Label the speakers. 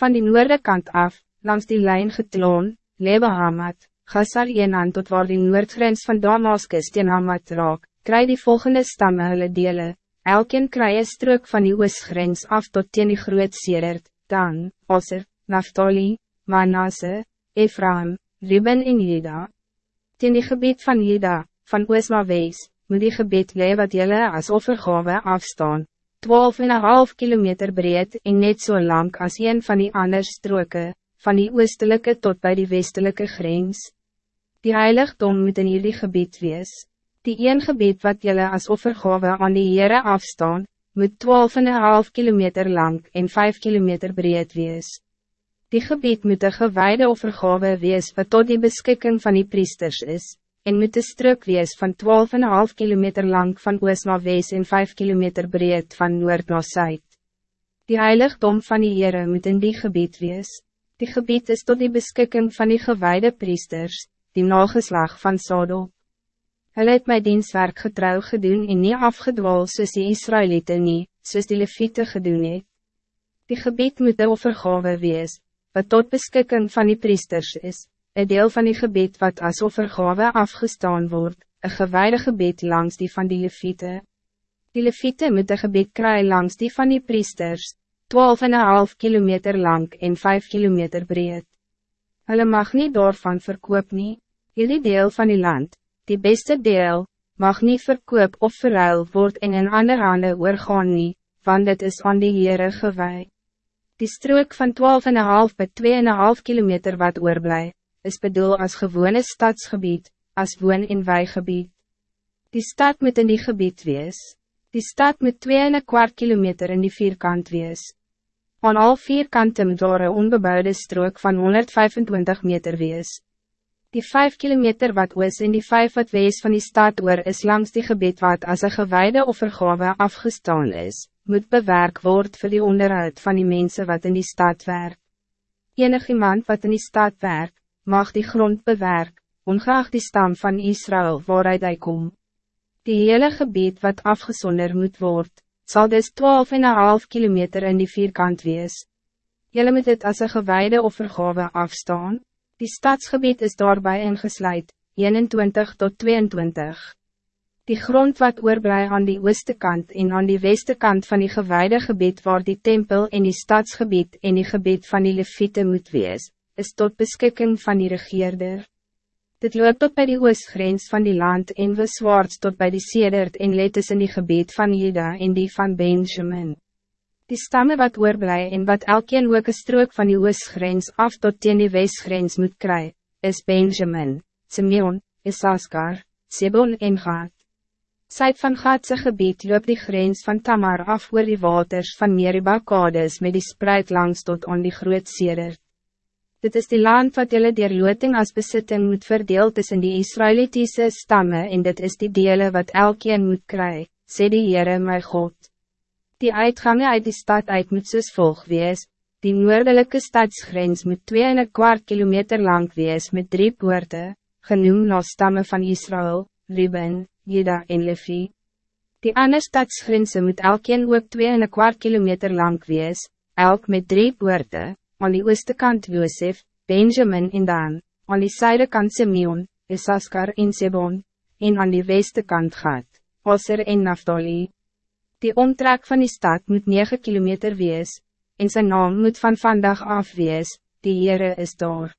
Speaker 1: Van die noorde kant af, langs die lijn getloon, Lebe Hamad, Gassar Enan tot waar die noordgrens van Damaskus teen Hamad raak, kry die volgende stamme hulle dele, elkeen kry een strook van die oostgrens af tot teen die groot Sedert, Dan, Osser, Naftali, Manasse, Ephraim, Ruben en Jeda. Teen die gebied van Jeda, van Oosma wees, moet die gebied lee wat jylle as offergave afstaan, 12,5 kilometer breed en net zo so lang als een van die andere stroken, van die oostelijke tot bij die westelijke grens. Die heiligdom moet in jullie gebied wees. Die een gebied wat jullie als offergave aan die Heere afstaan, moet 12,5 kilometer lang en 5 kilometer breed wees. Die gebied moet een gewijde offergave wees wat tot die beschikking van die priesters is en moet de strook wees van 12,5 kilometer lang van oost naar wees en 5 kilometer breed van noord naar zuid. Die heiligdom van die Heere moet in die gebied wees. Die gebied is tot die beschikking van die gewijde priesters, die nageslag van Sodom. Hulle het my dienswerk getrouw gedoen en nie afgedwaal soos die Israëlieten nie, soos die Levite gedoen het. Die gebied moet een offergave wees, wat tot beschikking van die priesters is, een deel van die gebied wat als offergave afgestaan wordt, een gewijde gebied langs die van die leviete. Die leviete moet een gebied kry langs die van die priesters, 12,5 kilometer lang en 5 kilometer breed. Hulle mag niet daarvan verkoop nie, jullie deel van die land, die beste deel, mag niet verkoop of verruil word en in ander hande oorgaan nie, want dit is aan die Heere gewaai. Die strook van 12,5 bij 2,5 kilometer wat oorblij, is bedoel als gewone stadsgebied, als woon- en weigebied. Die stad moet in die gebied wees. Die stad moet 2 kwart kilometer in die vierkant wees. Aan al vier kanten moet daar een onbebouwde strook van 125 meter wees. Die 5 kilometer wat oos en die 5 wat wees van die stad oor is langs die gebied wat als een gewijde offergave afgestaan is, moet bewerk word voor die onderhoud van die mensen wat in die stad werk. Enig iemand wat in die stad werk, mag die grond bewerk, ongeacht die stam van Israël waaruit hij kom. Die hele gebied wat afgezonder moet worden, zal dus 12,5 kilometer in die vierkant wees. Jelle moet het als een gewijde offergave afstaan. Die stadsgebied is daarbij ingesluit, 21 tot 22. Die grond wat oorblij aan die ooste kant en aan die weste kant van die gewijde gebied waar die tempel en die stadsgebied en die gebied van die leviete moet wees, is tot beschikking van die regeerder. Dit loopt tot bij die oostgrens van die land en we zwaarts tot bij die sedert en let is in die gebied van Juda en die van Benjamin. Die stammen wat oorblij en wat elkeen ook een strook van die oostgrens af tot teen die westgrens moet kry, is Benjamin, Simeon, Isaskar, Sebon en Gad. Zuid van Gadse gebied loopt die grens van Tamar af oor die waters van Meriba Kades met die spreid langs tot aan die groot sedert. Dit is die land wat jullie dier looting als bezitting moet verdeel tussen die Israëlitische stammen en dit is die dele wat elkeen moet kry, sê die Heere my God. Die uitgangen uit die stad uit moet soos volg wees, die noordelijke stadsgrens moet 2 kwart kilometer lang wees met drie poorten, genoemd na stammen van Israël, Ruben, Juda en Levi. Die ander stadsgrense moet elkeen ook 2 kwart kilometer lang wees, elk met drie poorten, aan die ooste kant Josef, Benjamin en Dan, aan die zuide kant Simeon, Isaskar en Sebon, en aan die weste kant Gad, Osser en Naftali. Die omtrek van die stad moet 9 kilometer wees, en zijn naam moet van vandaag af wees, die Heere is daar.